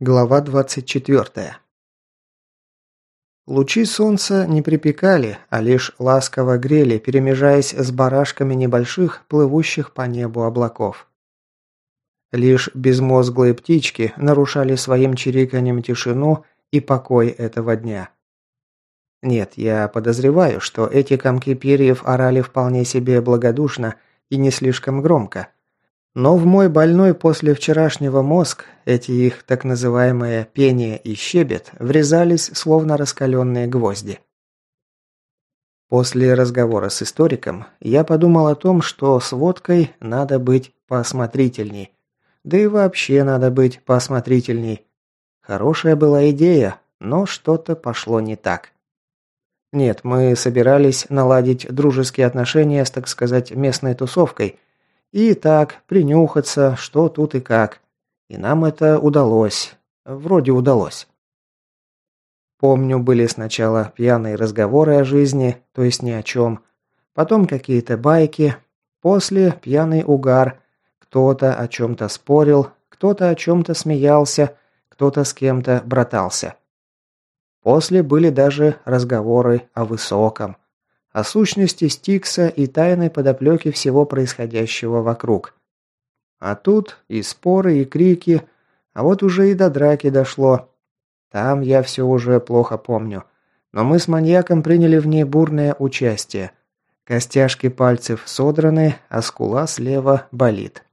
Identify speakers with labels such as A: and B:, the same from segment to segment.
A: Глава 24. Лучи солнца не припекали, а лишь ласково грели, перемежаясь с барашками небольших, плывущих по небу облаков. Лишь безмозглые птички нарушали своим чириканьем тишину и покой этого дня. Нет, я подозреваю, что эти комки перьев орали вполне себе благодушно и не слишком громко – но в мой больной после вчерашнего мозг эти их так называемые пение и щебет врезались словно раскаленные гвозди. После разговора с историком я подумал о том, что с водкой надо быть поосмотрительней. Да и вообще надо быть поосмотрительней. Хорошая была идея, но что-то пошло не так. Нет, мы собирались наладить дружеские отношения с, так сказать, местной тусовкой – и так, принюхаться, что тут и как. И нам это удалось. Вроде удалось. Помню, были сначала пьяные разговоры о жизни, то есть ни о чем. Потом какие-то байки. После пьяный угар. Кто-то о чем-то спорил, кто-то о чем-то смеялся, кто-то с кем-то братался. После были даже разговоры о высоком – о сущности Стикса и тайной подоплеке всего происходящего вокруг. А тут и споры, и крики, а вот уже и до драки дошло. Там я все уже плохо помню. Но мы с маньяком приняли в ней бурное участие. Костяшки пальцев содраны, а скула слева болит.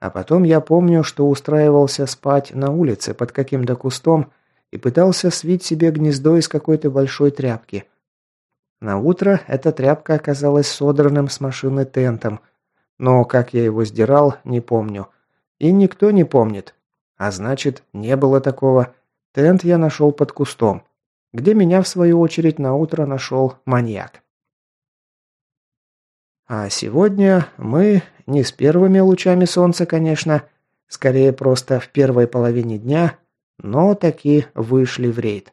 A: А потом я помню, что устраивался спать на улице под каким-то кустом и пытался свить себе гнездо из какой-то большой тряпки – на утро эта тряпка оказалась содранным с машины тентом, но как я его сдирал, не помню. И никто не помнит. А значит, не было такого. Тент я нашел под кустом, где меня, в свою очередь, на утро нашел маньяк. А сегодня мы, не с первыми лучами солнца, конечно, скорее просто в первой половине дня, но таки вышли в рейд.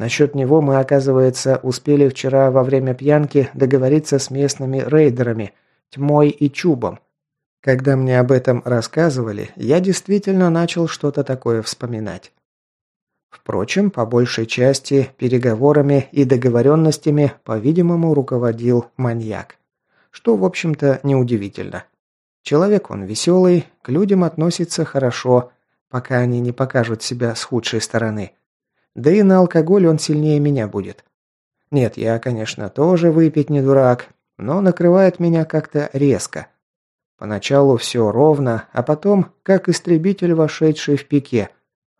A: Насчет него мы, оказывается, успели вчера во время пьянки договориться с местными рейдерами, Тьмой и Чубом. Когда мне об этом рассказывали, я действительно начал что-то такое вспоминать. Впрочем, по большей части переговорами и договоренностями, по-видимому, руководил маньяк. Что, в общем-то, неудивительно. Человек он веселый, к людям относится хорошо, пока они не покажут себя с худшей стороны – да и на алкоголь он сильнее меня будет. Нет, я, конечно, тоже выпить не дурак, но накрывает меня как-то резко. Поначалу все ровно, а потом, как истребитель, вошедший в пике.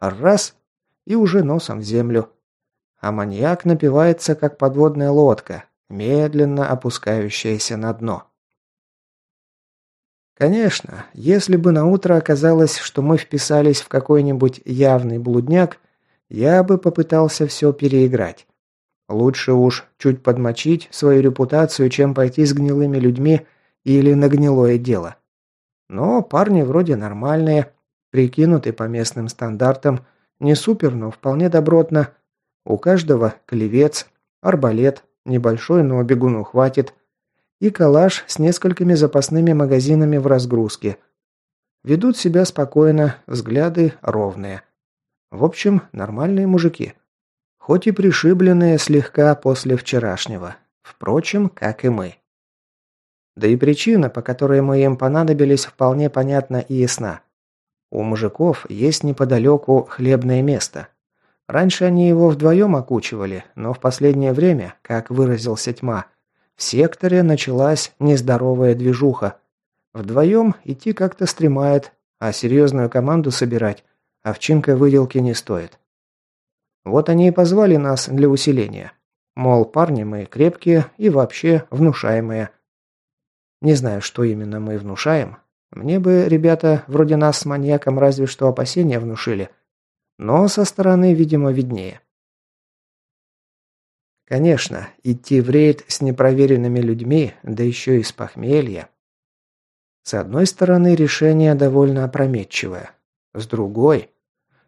A: Раз – и уже носом в землю. А маньяк напивается, как подводная лодка, медленно опускающаяся на дно. Конечно, если бы на утро оказалось, что мы вписались в какой-нибудь явный блудняк – я бы попытался все переиграть. Лучше уж чуть подмочить свою репутацию, чем пойти с гнилыми людьми или на гнилое дело. Но парни вроде нормальные, прикинуты по местным стандартам, не супер, но вполне добротно. У каждого клевец, арбалет, небольшой, но бегуну хватит, и калаш с несколькими запасными магазинами в разгрузке. Ведут себя спокойно, взгляды ровные. В общем, нормальные мужики. Хоть и пришибленные слегка после вчерашнего. Впрочем, как и мы. Да и причина, по которой мы им понадобились, вполне понятна и ясна. У мужиков есть неподалеку хлебное место. Раньше они его вдвоем окучивали, но в последнее время, как выразился тьма, в секторе началась нездоровая движуха. Вдвоем идти как-то стремает, а серьезную команду собирать Овчинка выделки не стоит. Вот они и позвали нас для усиления. Мол, парни мы крепкие и вообще внушаемые. Не знаю, что именно мы внушаем. Мне бы ребята вроде нас с маньяком разве что опасения внушили. Но со стороны, видимо, виднее. Конечно, идти в рейд с непроверенными людьми, да еще и с похмелья. С одной стороны, решение довольно опрометчивое. С другой,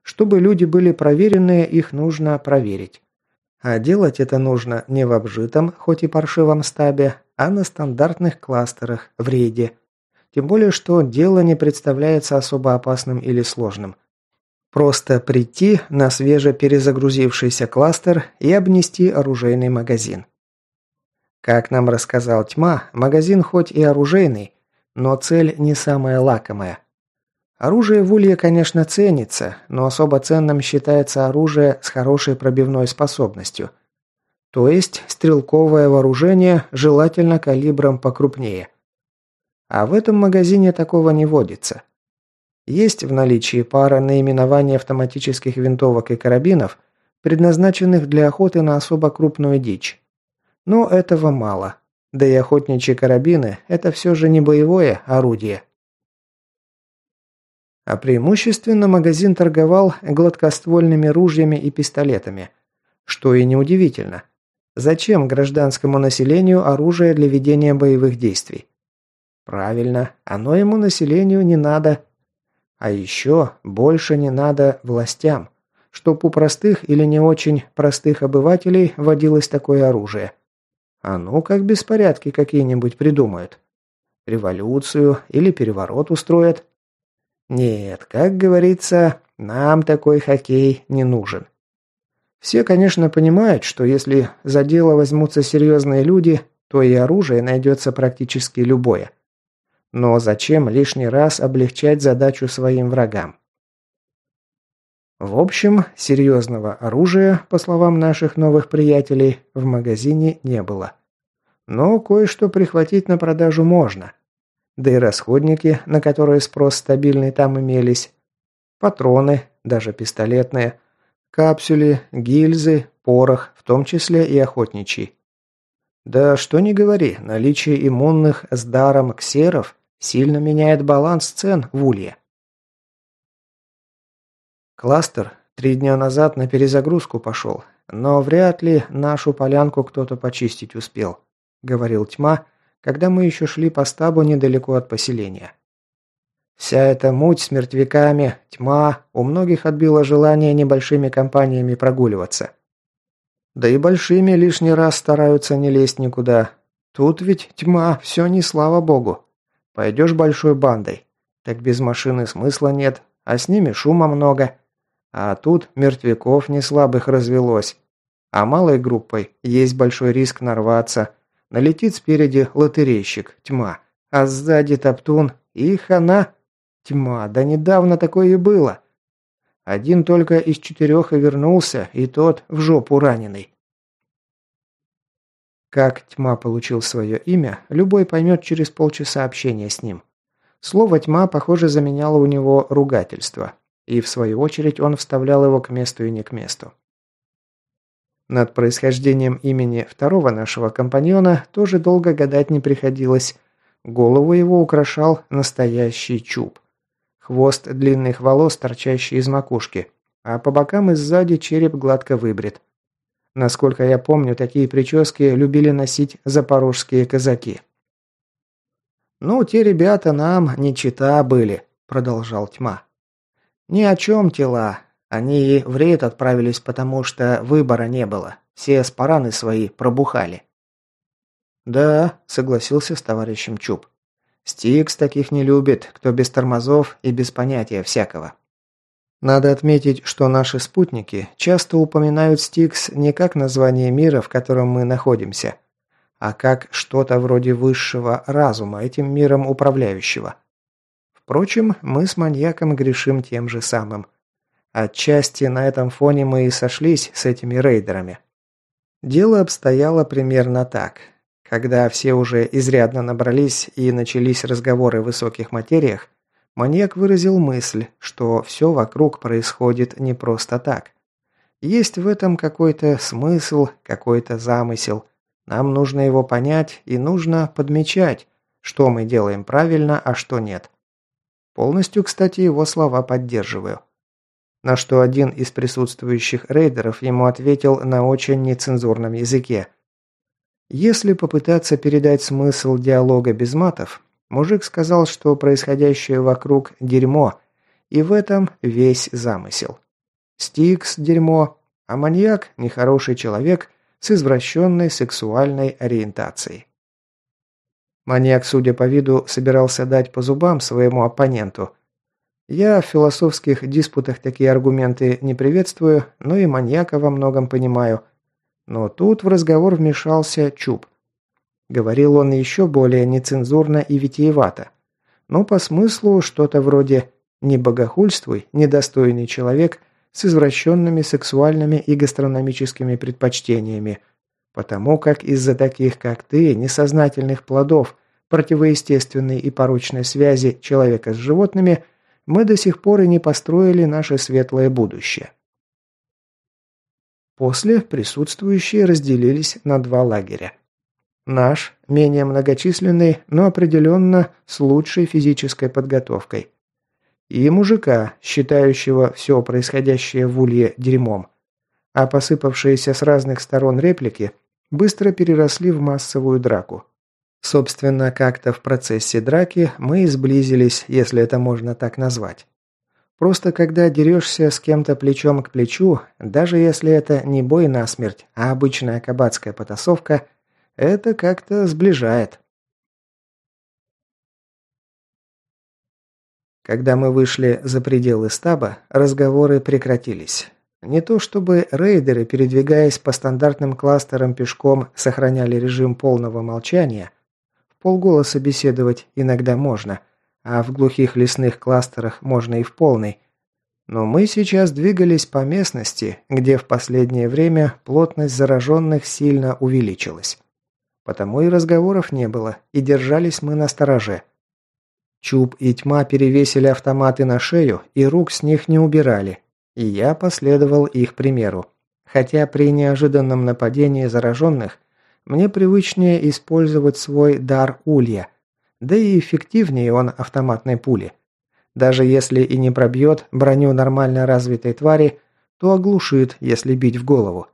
A: чтобы люди были проверенные, их нужно проверить. А делать это нужно не в обжитом, хоть и паршивом стабе, а на стандартных кластерах в рейде. Тем более, что дело не представляется особо опасным или сложным. Просто прийти на свежеперезагрузившийся кластер и обнести оружейный магазин. Как нам рассказал Тьма, магазин хоть и оружейный, но цель не самая лакомая. Оружие в Улье, конечно, ценится, но особо ценным считается оружие с хорошей пробивной способностью. То есть стрелковое вооружение, желательно калибром покрупнее. А в этом магазине такого не водится. Есть в наличии пара наименований автоматических винтовок и карабинов, предназначенных для охоты на особо крупную дичь. Но этого мало. Да и охотничьи карабины – это все же не боевое орудие. А преимущественно магазин торговал гладкоствольными ружьями и пистолетами. Что и неудивительно. Зачем гражданскому населению оружие для ведения боевых действий? Правильно, оно ему населению не надо. А еще больше не надо властям, чтоб у простых или не очень простых обывателей водилось такое оружие. А ну как беспорядки какие-нибудь придумают. Революцию или переворот устроят. Нет, как говорится, нам такой хоккей не нужен. Все, конечно, понимают, что если за дело возьмутся серьезные люди, то и оружие найдется практически любое. Но зачем лишний раз облегчать задачу своим врагам? В общем, серьезного оружия, по словам наших новых приятелей, в магазине не было. Но кое-что прихватить на продажу можно – да и расходники, на которые спрос стабильный там имелись. Патроны, даже пистолетные. Капсюли, гильзы, порох, в том числе и охотничий. Да что ни говори, наличие иммунных с даром ксеров сильно меняет баланс цен в улье. Кластер три дня назад на перезагрузку пошел, но вряд ли нашу полянку кто-то почистить успел, говорил Тьма, когда мы еще шли по стабу недалеко от поселения. Вся эта муть с мертвяками, тьма, у многих отбила желание небольшими компаниями прогуливаться. Да и большими лишний раз стараются не лезть никуда. Тут ведь тьма, все не слава богу. Пойдешь большой бандой, так без машины смысла нет, а с ними шума много. А тут мертвяков не слабых развелось. А малой группой есть большой риск нарваться – Налетит спереди лотерейщик, тьма, а сзади топтун и хана. Тьма, да недавно такое и было. Один только из четырех и вернулся, и тот в жопу раненый. Как тьма получил свое имя, любой поймет через полчаса общения с ним. Слово «тьма», похоже, заменяло у него ругательство, и в свою очередь он вставлял его к месту и не к месту. Над происхождением имени второго нашего компаньона тоже долго гадать не приходилось. Голову его украшал настоящий чуб. Хвост длинных волос, торчащий из макушки, а по бокам и сзади череп гладко выбрит. Насколько я помню, такие прически любили носить запорожские казаки. «Ну, те ребята нам не чита были», — продолжал тьма. «Ни о чем тела, они в рейд отправились, потому что выбора не было. Все спараны свои пробухали. «Да», — согласился с товарищем Чуб. «Стикс таких не любит, кто без тормозов и без понятия всякого». Надо отметить, что наши спутники часто упоминают Стикс не как название мира, в котором мы находимся, а как что-то вроде высшего разума, этим миром управляющего. Впрочем, мы с маньяком грешим тем же самым. Отчасти на этом фоне мы и сошлись с этими рейдерами. Дело обстояло примерно так. Когда все уже изрядно набрались и начались разговоры о высоких материях, маньяк выразил мысль, что все вокруг происходит не просто так. Есть в этом какой-то смысл, какой-то замысел. Нам нужно его понять и нужно подмечать, что мы делаем правильно, а что нет. Полностью, кстати, его слова поддерживаю. На что один из присутствующих рейдеров ему ответил на очень нецензурном языке. Если попытаться передать смысл диалога без матов, мужик сказал, что происходящее вокруг – дерьмо, и в этом весь замысел. Стикс – дерьмо, а маньяк – нехороший человек с извращенной сексуальной ориентацией. Маньяк, судя по виду, собирался дать по зубам своему оппоненту – Я в философских диспутах такие аргументы не приветствую, но и маньяка во многом понимаю. Но тут в разговор вмешался Чуб. Говорил он еще более нецензурно и витиевато. Но по смыслу что-то вроде «не богохульствуй, недостойный человек с извращенными сексуальными и гастрономическими предпочтениями», потому как из-за таких, как ты, несознательных плодов противоестественной и порочной связи человека с животными, мы до сих пор и не построили наше светлое будущее. После присутствующие разделились на два лагеря. Наш, менее многочисленный, но определенно с лучшей физической подготовкой. И мужика, считающего все происходящее в улье дерьмом. А посыпавшиеся с разных сторон реплики быстро переросли в массовую драку. Собственно, как-то в процессе драки мы и сблизились, если это можно так назвать. Просто когда дерешься с кем-то плечом к плечу, даже если это не бой насмерть, а обычная кабацкая потасовка, это как-то сближает. Когда мы вышли за пределы стаба, разговоры прекратились. Не то чтобы рейдеры, передвигаясь по стандартным кластерам пешком, сохраняли режим полного молчания. Полголоса беседовать иногда можно, а в глухих лесных кластерах можно и в полный. Но мы сейчас двигались по местности, где в последнее время плотность зараженных сильно увеличилась. Потому и разговоров не было, и держались мы на стороже. Чуб и тьма перевесили автоматы на шею и рук с них не убирали, и я последовал их примеру. Хотя при неожиданном нападении зараженных мне привычнее использовать свой дар улья, да и эффективнее он автоматной пули. Даже если и не пробьет броню нормально развитой твари, то оглушит, если бить в голову.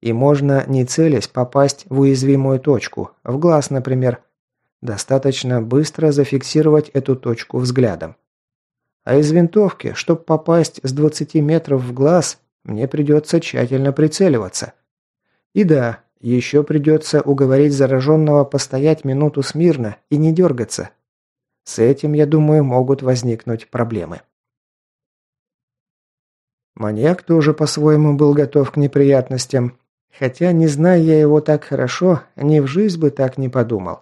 A: И можно, не целясь, попасть в уязвимую точку, в глаз, например. Достаточно быстро зафиксировать эту точку взглядом. А из винтовки, чтобы попасть с 20 метров в глаз, мне придется тщательно прицеливаться. И да, еще придется уговорить зараженного постоять минуту смирно и не дергаться. С этим, я думаю, могут возникнуть проблемы. Маньяк тоже по-своему был готов к неприятностям, хотя, не зная я его так хорошо, ни в жизнь бы так не подумал.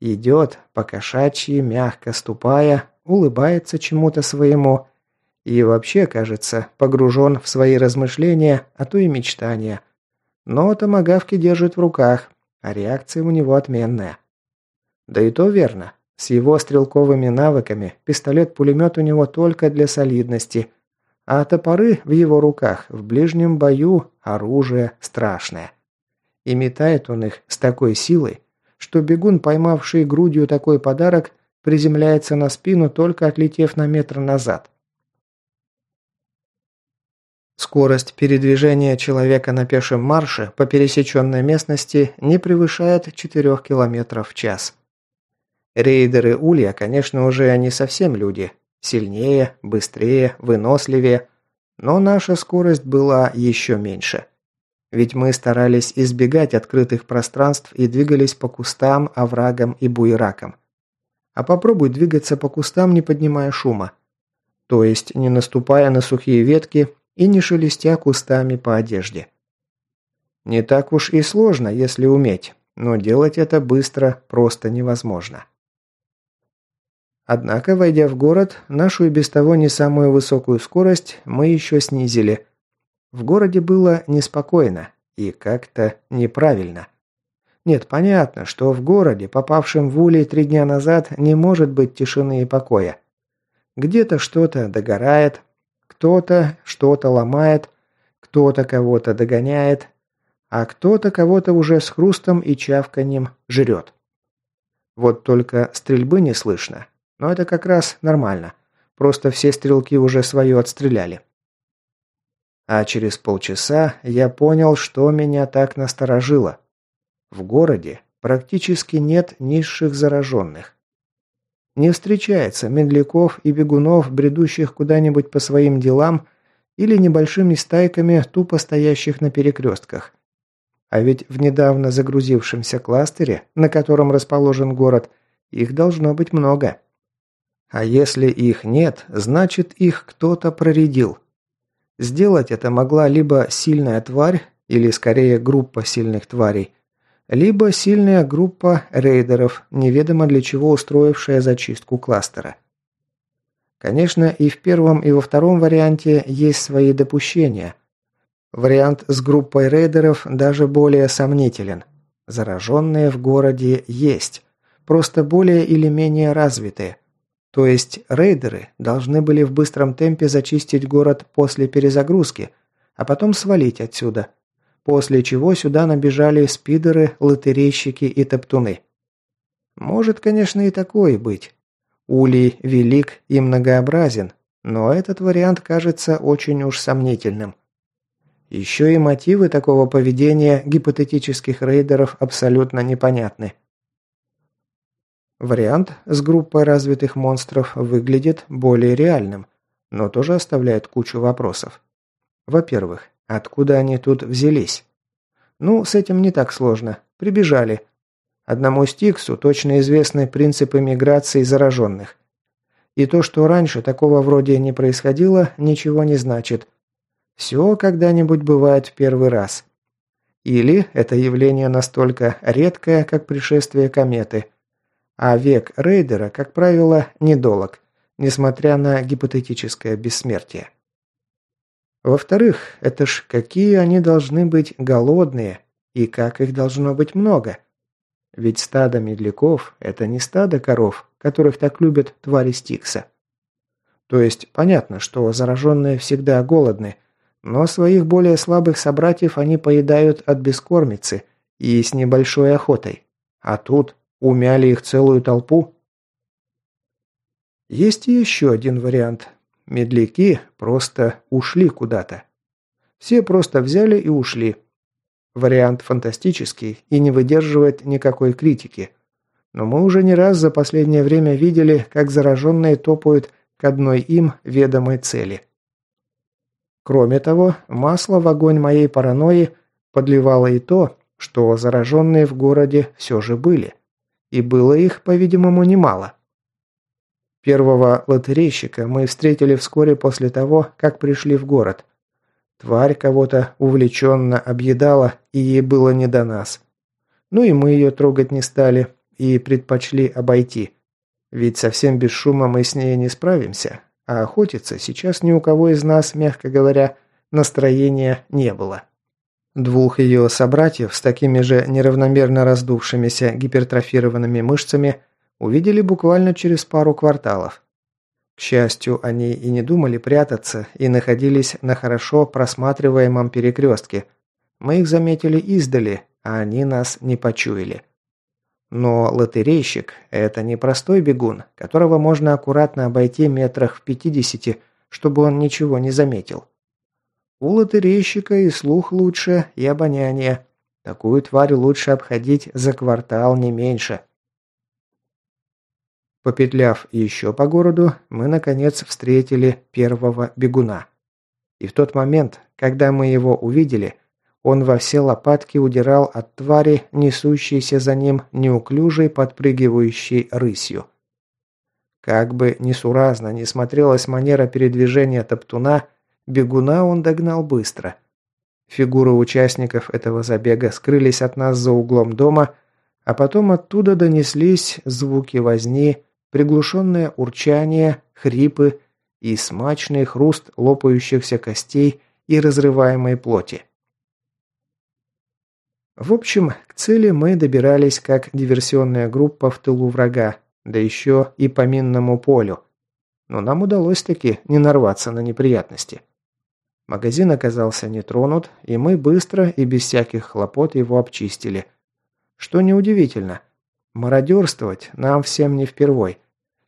A: Идет, покошачьи, мягко ступая, улыбается чему-то своему и вообще, кажется, погружен в свои размышления, а то и мечтания. Но томагавки держит в руках, а реакция у него отменная. Да и то верно. С его стрелковыми навыками пистолет-пулемет у него только для солидности, а топоры в его руках в ближнем бою оружие страшное. И метает он их с такой силой, что бегун, поймавший грудью такой подарок, приземляется на спину, только отлетев на метр назад. Скорость передвижения человека на пешем марше по пересеченной местности не превышает 4 км в час. Рейдеры Улья, конечно, уже не совсем люди. Сильнее, быстрее, выносливее. Но наша скорость была еще меньше. Ведь мы старались избегать открытых пространств и двигались по кустам, оврагам и буеракам. А попробуй двигаться по кустам, не поднимая шума. То есть не наступая на сухие ветки и не шелестя кустами по одежде. Не так уж и сложно, если уметь, но делать это быстро просто невозможно. Однако, войдя в город, нашу и без того не самую высокую скорость мы еще снизили. В городе было неспокойно и как-то неправильно. Нет, понятно, что в городе, попавшем в улей три дня назад, не может быть тишины и покоя. Где-то что-то догорает, кто-то что-то ломает, кто-то кого-то догоняет, а кто-то кого-то уже с хрустом и чавканьем жрет. Вот только стрельбы не слышно, но это как раз нормально. Просто все стрелки уже свое отстреляли. А через полчаса я понял, что меня так насторожило. В городе практически нет низших зараженных. Не встречается медляков и бегунов, бредущих куда-нибудь по своим делам или небольшими стайками, тупо стоящих на перекрестках. А ведь в недавно загрузившемся кластере, на котором расположен город, их должно быть много. А если их нет, значит их кто-то проредил. Сделать это могла либо сильная тварь, или скорее группа сильных тварей, либо сильная группа рейдеров, неведомо для чего устроившая зачистку кластера. Конечно, и в первом, и во втором варианте есть свои допущения. Вариант с группой рейдеров даже более сомнителен. Зараженные в городе есть, просто более или менее развитые. То есть рейдеры должны были в быстром темпе зачистить город после перезагрузки, а потом свалить отсюда. После чего сюда набежали спидеры, лотерейщики и топтуны. Может, конечно, и такое быть. Улей велик и многообразен, но этот вариант кажется очень уж сомнительным. Еще и мотивы такого поведения гипотетических рейдеров абсолютно непонятны. Вариант с группой развитых монстров выглядит более реальным, но тоже оставляет кучу вопросов. Во-первых, откуда они тут взялись? Ну, с этим не так сложно. Прибежали. Одному Стиксу точно известны принципы миграции зараженных. И то, что раньше такого вроде не происходило, ничего не значит. Все когда-нибудь бывает в первый раз. Или это явление настолько редкое, как пришествие кометы. А век рейдера, как правило, недолог, несмотря на гипотетическое бессмертие. Во-вторых, это ж какие они должны быть голодные, и как их должно быть много. Ведь стадо медляков – это не стадо коров, которых так любят твари Стикса. То есть понятно, что зараженные всегда голодны, но своих более слабых собратьев они поедают от бескормицы и с небольшой охотой. А тут умяли их целую толпу. Есть и еще один вариант. Медляки просто ушли куда-то. Все просто взяли и ушли. Вариант фантастический и не выдерживает никакой критики. Но мы уже не раз за последнее время видели, как зараженные топают к одной им ведомой цели. Кроме того, масло в огонь моей паранойи подливало и то, что зараженные в городе все же были. И было их, по-видимому, немало. Первого лотерейщика мы встретили вскоре после того, как пришли в город. Тварь кого-то увлеченно объедала, и ей было не до нас. Ну и мы ее трогать не стали, и предпочли обойти. Ведь совсем без шума мы с ней не справимся, а охотиться сейчас ни у кого из нас, мягко говоря, настроения не было. Двух ее собратьев с такими же неравномерно раздувшимися гипертрофированными мышцами увидели буквально через пару кварталов. К счастью, они и не думали прятаться и находились на хорошо просматриваемом перекрестке. Мы их заметили издали, а они нас не почуяли. Но лотерейщик – это не простой бегун, которого можно аккуратно обойти метрах в пятидесяти, чтобы он ничего не заметил. У лотерейщика и слух лучше, и обоняние. Такую тварь лучше обходить за квартал не меньше. Попетляв еще по городу, мы, наконец, встретили первого бегуна. И в тот момент, когда мы его увидели, он во все лопатки удирал от твари, несущейся за ним неуклюжей подпрыгивающей рысью. Как бы несуразно ни смотрелась манера передвижения топтуна, бегуна он догнал быстро. Фигуры участников этого забега скрылись от нас за углом дома, а потом оттуда донеслись звуки возни, приглушенное урчание, хрипы и смачный хруст лопающихся костей и разрываемой плоти. В общем, к цели мы добирались как диверсионная группа в тылу врага, да еще и по минному полю. Но нам удалось таки не нарваться на неприятности. Магазин оказался не тронут, и мы быстро и без всяких хлопот его обчистили. Что неудивительно, мародерствовать нам всем не впервой.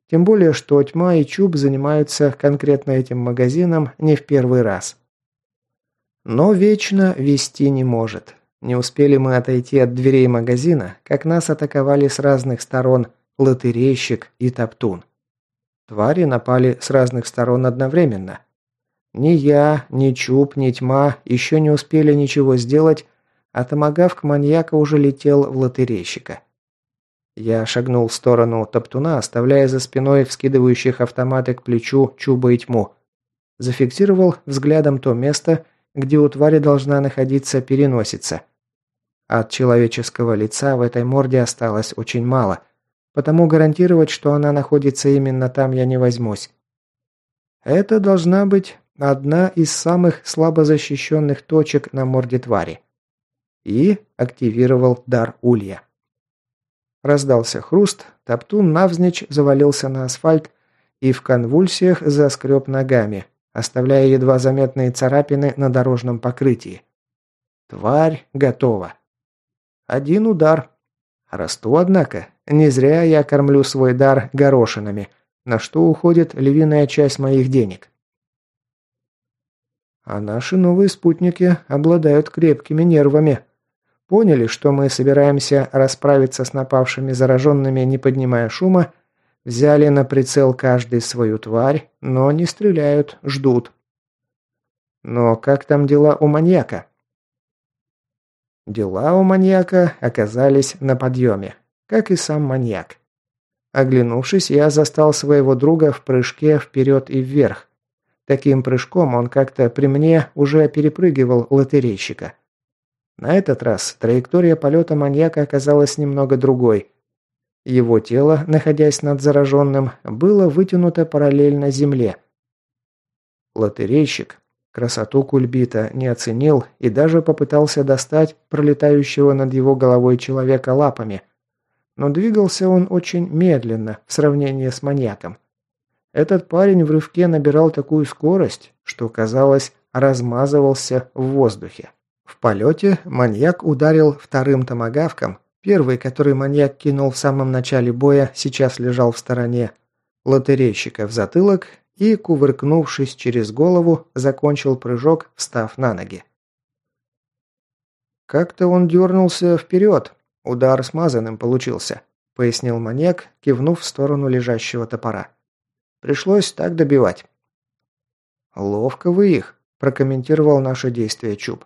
A: Тем более, что Тьма и Чуб занимаются конкретно этим магазином не в первый раз. Но вечно вести не может. Не успели мы отойти от дверей магазина, как нас атаковали с разных сторон лотерейщик и топтун. Твари напали с разных сторон одновременно. Ни я, ни Чуб, ни Тьма еще не успели ничего сделать, а томагавк маньяка уже летел в лотерейщика. Я шагнул в сторону топтуна, оставляя за спиной вскидывающих автоматы к плечу Чуба и тьму. Зафиксировал взглядом то место, где у твари должна находиться переносица. От человеческого лица в этой морде осталось очень мало, потому гарантировать, что она находится именно там, я не возьмусь. Это должна быть одна из самых слабо защищенных точек на морде твари. И активировал дар улья. Раздался хруст, топтун навзничь завалился на асфальт и в конвульсиях заскреб ногами, оставляя едва заметные царапины на дорожном покрытии. Тварь готова. Один удар. Расту, однако. Не зря я кормлю свой дар горошинами, на что уходит львиная часть моих денег. А наши новые спутники обладают крепкими нервами. Поняли, что мы собираемся расправиться с напавшими зараженными, не поднимая шума, взяли на прицел каждый свою тварь, но не стреляют, ждут. Но как там дела у маньяка? Дела у маньяка оказались на подъеме, как и сам маньяк. Оглянувшись, я застал своего друга в прыжке вперед и вверх. Таким прыжком он как-то при мне уже перепрыгивал лотерейщика. На этот раз траектория полета маньяка оказалась немного другой. Его тело, находясь над зараженным, было вытянуто параллельно земле. Лотерейщик, Красоту кульбита не оценил и даже попытался достать пролетающего над его головой человека лапами. Но двигался он очень медленно в сравнении с маньяком. Этот парень в рывке набирал такую скорость, что, казалось, размазывался в воздухе. В полете маньяк ударил вторым томагавком. Первый, который маньяк кинул в самом начале боя, сейчас лежал в стороне. Лотерейщика в затылок и, кувыркнувшись через голову, закончил прыжок, встав на ноги. «Как-то он дернулся вперед. Удар смазанным получился», — пояснил маньяк, кивнув в сторону лежащего топора. «Пришлось так добивать». «Ловко вы их», — прокомментировал наше действие Чуб.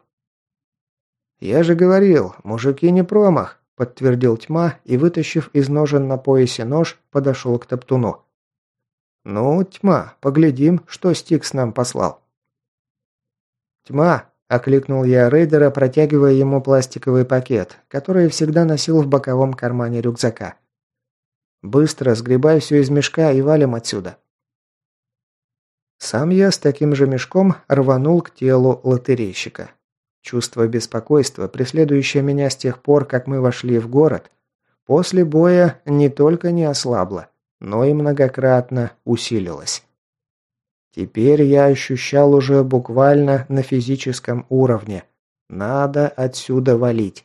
A: «Я же говорил, мужики не промах», — подтвердил тьма и, вытащив из ножен на поясе нож, подошел к топтуну. «Ну, тьма, поглядим, что Стикс нам послал». «Тьма!» – окликнул я рейдера, протягивая ему пластиковый пакет, который всегда носил в боковом кармане рюкзака. «Быстро сгребай все из мешка и валим отсюда». Сам я с таким же мешком рванул к телу лотерейщика. Чувство беспокойства, преследующее меня с тех пор, как мы вошли в город, после боя не только не ослабло, но и многократно усилилось. Теперь я ощущал уже буквально на физическом уровне. Надо отсюда валить.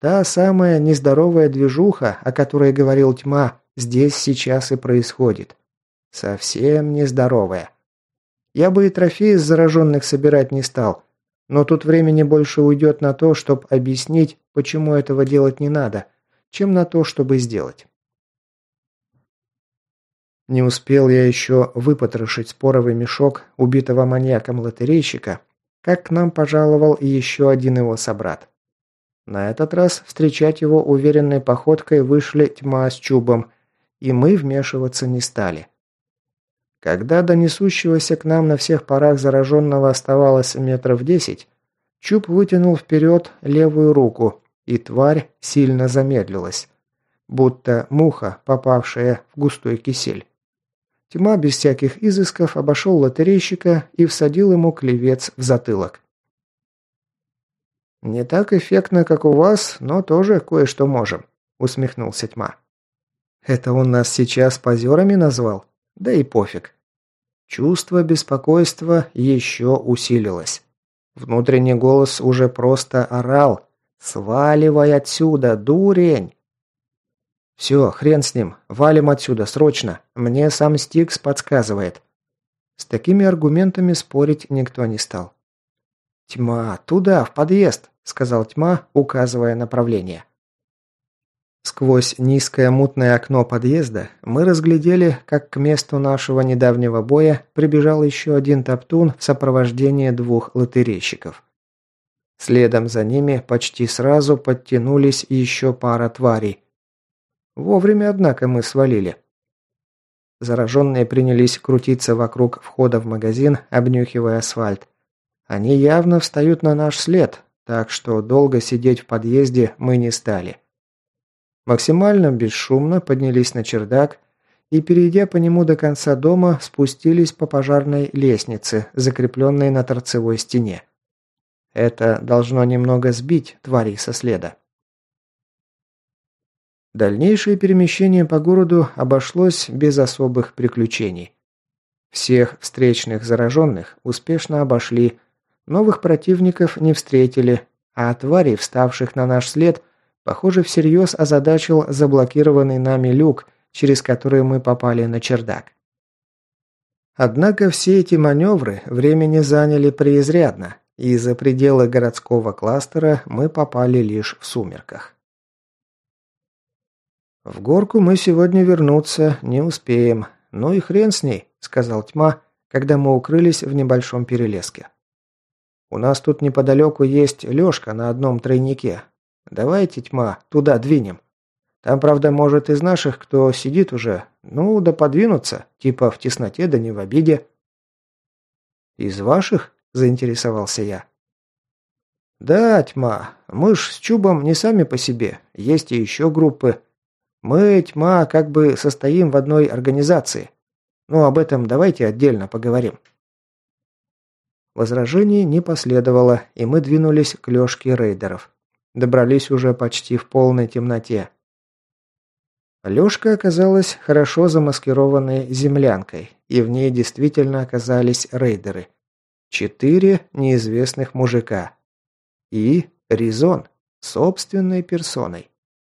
A: Та самая нездоровая движуха, о которой говорил тьма, здесь сейчас и происходит. Совсем нездоровая. Я бы и трофеи из зараженных собирать не стал, но тут времени больше уйдет на то, чтобы объяснить, почему этого делать не надо, чем на то, чтобы сделать. Не успел я еще выпотрошить споровый мешок убитого маньяком-лотерейщика, как к нам пожаловал еще один его собрат. На этот раз встречать его уверенной походкой вышли тьма с чубом, и мы вмешиваться не стали. Когда до несущегося к нам на всех парах зараженного оставалось метров десять, Чуб вытянул вперед левую руку, и тварь сильно замедлилась, будто муха, попавшая в густой кисель. Тьма без всяких изысков обошел лотерейщика и всадил ему клевец в затылок. «Не так эффектно, как у вас, но тоже кое-что можем», — усмехнулся Тьма. «Это он нас сейчас позерами назвал? Да и пофиг». Чувство беспокойства еще усилилось. Внутренний голос уже просто орал. «Сваливай отсюда, дурень!» «Все, хрен с ним. Валим отсюда, срочно. Мне сам Стикс подсказывает». С такими аргументами спорить никто не стал. «Тьма, туда, в подъезд», — сказал Тьма, указывая направление. Сквозь низкое мутное окно подъезда мы разглядели, как к месту нашего недавнего боя прибежал еще один топтун в сопровождении двух лотерейщиков. Следом за ними почти сразу подтянулись еще пара тварей, Вовремя, однако, мы свалили. Зараженные принялись крутиться вокруг входа в магазин, обнюхивая асфальт. Они явно встают на наш след, так что долго сидеть в подъезде мы не стали. Максимально бесшумно поднялись на чердак и, перейдя по нему до конца дома, спустились по пожарной лестнице, закрепленной на торцевой стене. Это должно немного сбить тварей со следа. Дальнейшее перемещение по городу обошлось без особых приключений. Всех встречных зараженных успешно обошли, новых противников не встретили, а тварей, вставших на наш след, похоже, всерьез озадачил заблокированный нами люк, через который мы попали на чердак. Однако все эти маневры времени заняли преизрядно, и за пределы городского кластера мы попали лишь в сумерках. «В горку мы сегодня вернуться не успеем. Ну и хрен с ней», — сказал Тьма, когда мы укрылись в небольшом перелеске. «У нас тут неподалеку есть Лёшка на одном тройнике. Давайте, Тьма, туда двинем. Там, правда, может из наших, кто сидит уже, ну, да подвинуться, типа в тесноте да не в обиде». «Из ваших?» – заинтересовался я. «Да, тьма. Мы ж с Чубом не сами по себе. Есть и еще группы. Мы, тьма, как бы состоим в одной организации. Но об этом давайте отдельно поговорим. Возражений не последовало, и мы двинулись к лёжке рейдеров. Добрались уже почти в полной темноте. Лёшка оказалась хорошо замаскированной землянкой, и в ней действительно оказались рейдеры. Четыре неизвестных мужика. И Резон, собственной персоной.